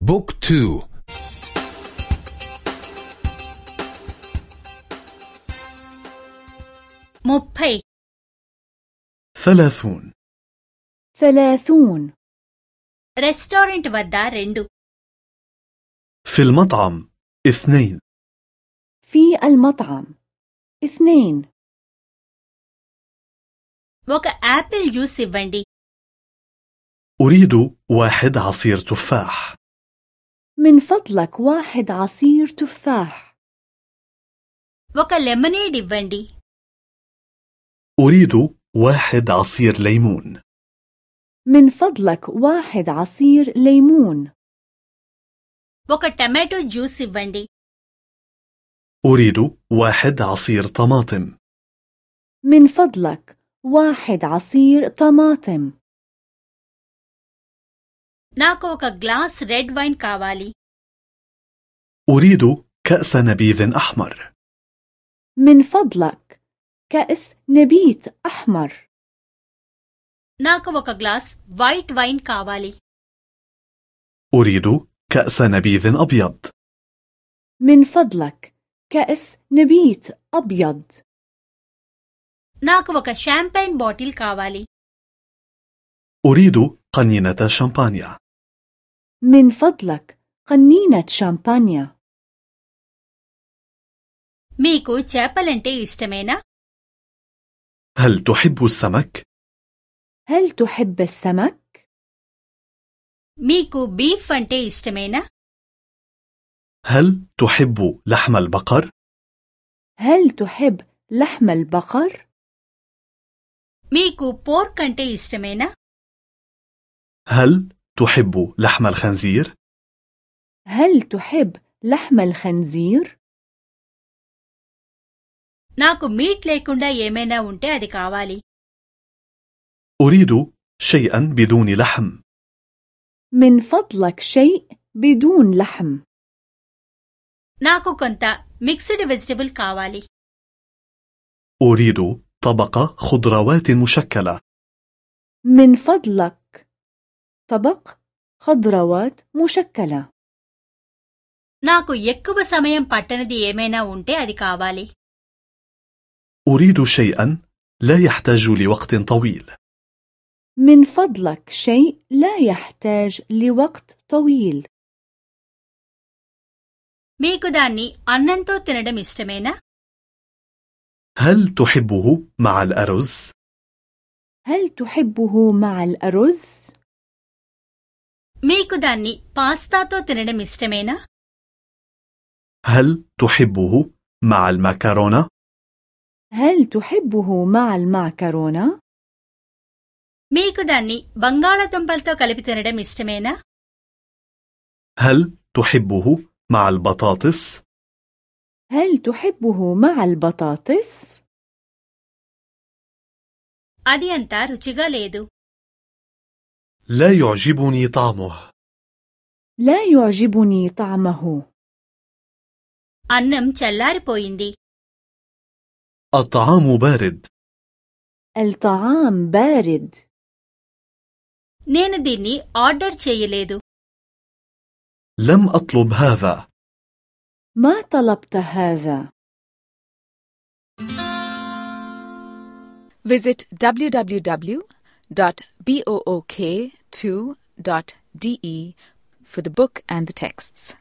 بوك تو ముప్పై ثلاثون ثلاثون రెస్టారెంట్ వద్ద రెండు في المطعم اثنين في المطعم اثنين ఒక యాపిల్ జ్యూస్ ఇవ్వండి أريد واحد عصير تفاح من فضلك واحد عصير تفاح ఒక లెమనేడ్ ఇవ్వండి أريد واحد عصير ليمون من فضلك واحد عصير ليمون ఒక టమాటో జ్యూస్ ఇవ్వండి أريد واحد عصير طماطم من فضلك واحد عصير طماطم నాకు ఒక గ్లాస్ రెడ్ వైన్ కావాలి أريد كأس نبيذ أحمر من فضلك كأس نبيت أحمر నాకు ఒక గ్లాస్ వైట్ వైన్ కావాలి أريد كأس نبيذ أبيض من فضلك كأس نبيت أبيض నాకు ఒక షాంపైన్ బాటిల్ కావాలి أريد قنينة شامبانيا من فضلك قنينة شامبانيا మీకు చేపలంటే ఇష్టమేనా هل تحب السمك؟ هل تحب السمك؟ మీకు బీఫ్ అంటే ఇష్టమేనా هل تحب لحم البقر؟ هل تحب لحم البقر؟ మీకు పోర్క్ అంటే ఇష్టమేనా هل تحب لحم الخنزير؟ هل تحب لحم الخنزير؟ నాకు మీట్ లేకుండా ఏమైనా ఉంటే అది కావాలి أريد شيئا بدون لحم من فضلك شيء بدون لحم నాకు కొంత మిక్స్డ్ వెజిటబుల్ కావాలి أريد طبق خضروات مشكلة من فضلك طبق خضروات مشكلة నాకు ఎక్కువ సమయం పట్టనిది ఏమైనా ఉంటే అది కావాలి أريد شيئا لا يحتاج لوقت طويل من فضلك شيء لا يحتاج لوقت طويل మీకు దాన్ని అన్నంతో తినడం ఇష్టమేనా هل تحبه مع الأرز؟ هل تحبه مع الأرز؟ మీకు దాన్ని పాస్తాతో తినడం ఇష్టమేనా هل تحبه مع المكرونة؟ هل تحبه مع المعكرونة؟ మీకు దాన్ని బంగాళదుంపలతో కలిపి తినడం ఇష్టమేనా هل تحبه مع البطاطس؟ هل تحبه مع البطاطس؟ అది అంత రుచిగా లేదు لا يعجبني طعمه لا يعجبني طعمه అన్నం చల్లారిపోయింది الطعام بارد الطعام بارد నేను దీన్ని ఆర్డర్ చేయలేదు لم أطلب هذا ما طلبت هذا Visit www.book2.de for the book and the texts.